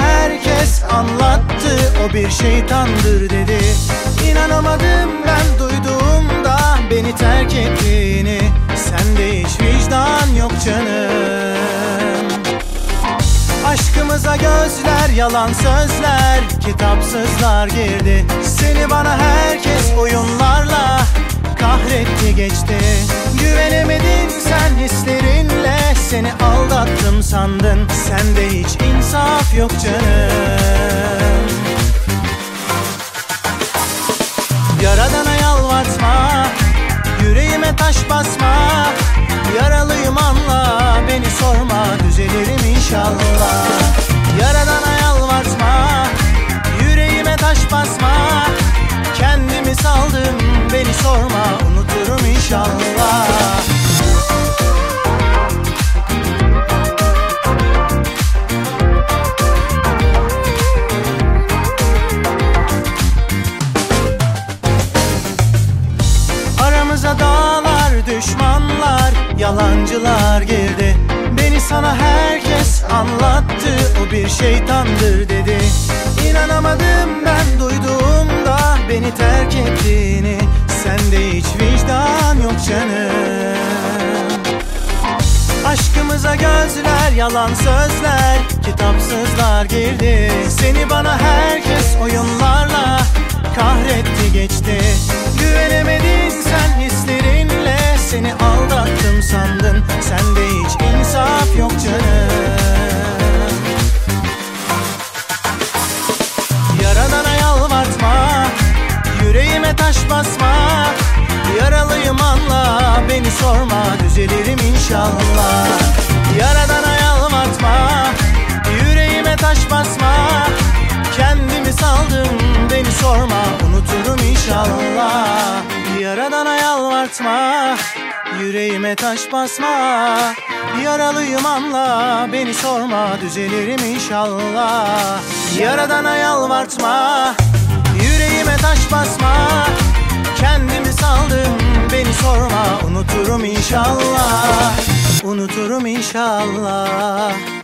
herkes anlattı. O bir şeytandır dedi. İnanamadım ben duyduğumda Beni terk ettiğini. Sende hiç vicdan yok canım. Aşkımıza gözler yalan sözler Kitapsızlar girdi. Seni bana herkes oyunlarla Kahretti geçti. Güvenemedin sen hislerinle Seni aldattım sandın. Sende hiç insaf yok canım. Yaradana yalvartma Yüreğime taş basma. Yaralıyım anla Beni sorma düzelirim inşallah. Yaradana yalvartma Yüreğime taş basma. Kendimi saldım Beni sorma unuturum inşallah Aramıza dağlar, düşmanlar, yalancılar girdi. Beni sana herkes anlattı, o bir şeytandır dedi. İnanamadım ben duyduğumda beni terk ettiğini. Sende hiç vicdan yok canım. Aşkımıza gözler, yalan sözler, kitapsızlar girdi. Seni bana herkes oyunlarla kahretti geçti Taş basma. Yaralıyım anla Beni sorma. Düzelirim inşallah. Yaradana yalvartma Yüreğime taş basma. Kendimi saldım beni sorma. Unuturum inşallah. Yaradana yalvartma Yüreğime taş basma. Yaralıyım anla Beni sorma. Düzelirim inşallah. Yaradana yalvartma Yüreğime taş basma. Kendimi saldım beni sorma. Unuturum inşallah. Unuturum inşallah